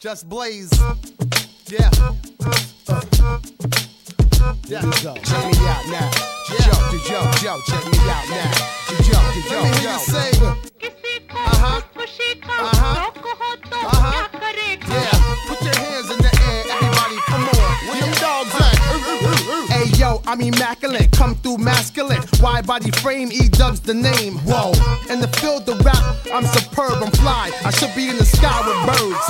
Just blaze. Yeah. Yeah. Go. Check me out now. Yo, yo, yo, check me out now. Yo, yo, yo. Let me hear you say. Uh huh. Uh huh. Yo, I'm immaculate, come through masculine. Wide body frame, E dubs the name. Whoa. In the field of rap, I'm superb, I'm fly. I should be in the sky with birds.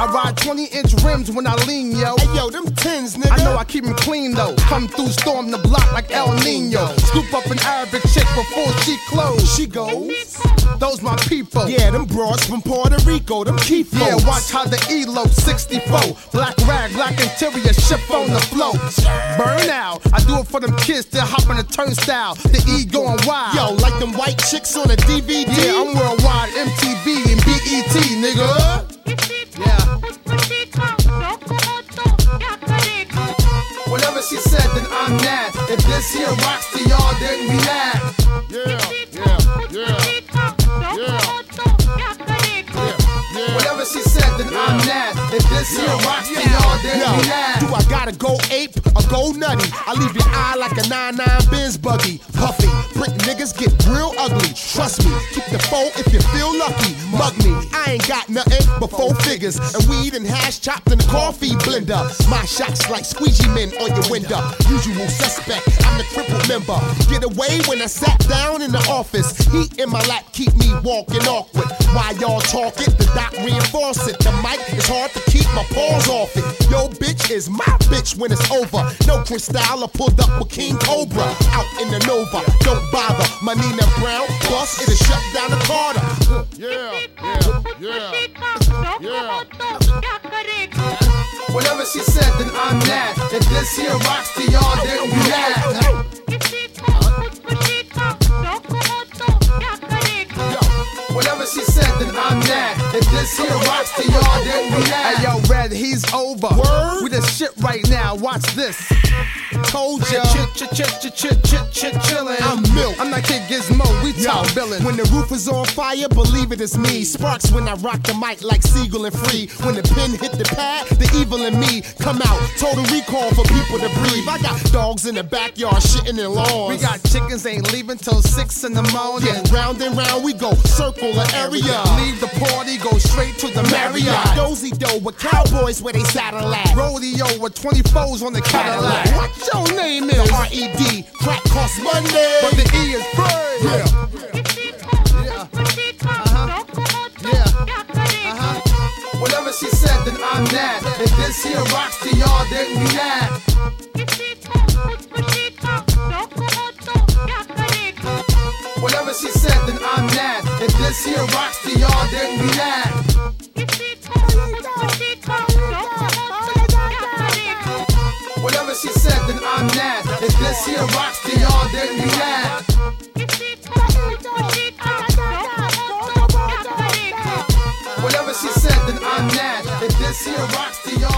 I ride 20 inch rims when I lean, yo. Hey, yo, them tins, nigga. I know I keep 'em clean though. Come through, storm the block like El Nino. Scoop up an Arabic chick before she close. She goes. Those my people. Yeah, them broads from Puerto Rico, them keep Yeah, watch how the elope 64. Black rag, black interior, ship on the flow. Burn out. I do it for them kids that hop on the turnstile. The E going wild. Yo, like them white chicks on a DVD. Yeah, I'm worldwide, MTV and BET, nigga. Yeah. Whatever she said, then I'm mad. If this here rocks to y'all, then we mad. Yeah, yeah, yeah, yeah. Whatever she said, then I'm mad. If this here rocks to y'all, then we that gotta go ape or go nutty? I leave your eye like a 9-9 Benz buggy. Puffy, brick niggas get real ugly. Trust me, keep the phone if you feel lucky. Mug me, I ain't got nothing but four figures. And weed and hash chopped in the coffee blender. My shots like squeegee men on your window. Usual suspect, I'm the crippled member. Get away when I sat down in the office. Heat in my lap keep me walking awkward. Why y'all talk it? The doc reinforce it. The mic is hard to keep my paws off it. Yo, bitch is my bitch when it's over. No crystal, I pulled up with King Cobra out in the Nova. Don't bother, my Nina Brown bus it'll shut down the Carter. Yeah, yeah, yeah. Whatever she said, then I'm mad. If this here rocks to y'all, they we mad. If this here rocks to y'all, then we laugh. Hey yo, Red, he's over. Word? We the shit right now. Watch this. Told ya. Chit, chit, chit, chit, chit, chit, chit, chillin'. I'm milk. I'm that kid Gizmo. We top billin'. when the roof is on fire, believe it is me. Sparks when I rock the mic like Sigel and Free. When the pen hit the pad, the evil in me come out. Total recall for people to breathe. I got dogs in the backyard shitting in lawns. we got chickens ain't leaving till six in the morning. yeah, round and round we go, circle the area. Leave the party, go straight to the Marriott, Marriott. dozy dough with cowboys where they saddle at. Rodeo with 24s on the Cadillac. What your name The is? R.E.D. crack costs Monday. But the E is free. yeah. then I'm that. If this here rocks to y'all, then we that. Whatever she said, then I'm that. If this here rocks to y'all, then we that. Whatever she said, then I'm that. If this here rocks See a rock, the